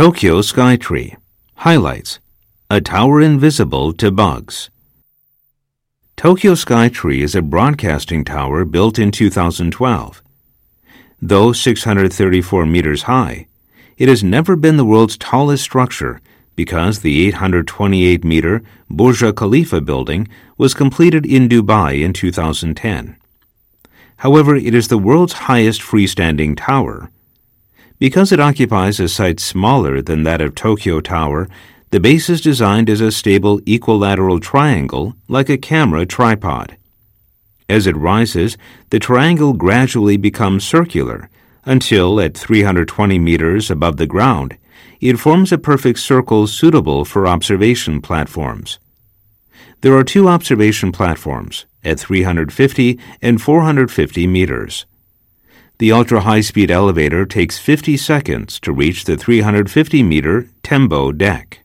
Tokyo Skytree. Highlights A tower invisible to bugs. Tokyo Skytree is a broadcasting tower built in 2012. Though 634 meters high, it has never been the world's tallest structure because the 828 meter Burj Khalifa building was completed in Dubai in 2010. However, it is the world's highest freestanding tower. Because it occupies a site smaller than that of Tokyo Tower, the base is designed as a stable equilateral triangle like a camera tripod. As it rises, the triangle gradually becomes circular until, at 320 meters above the ground, it forms a perfect circle suitable for observation platforms. There are two observation platforms at 350 and 450 meters. The ultra high speed elevator takes 50 seconds to reach the 350 meter Tembo deck.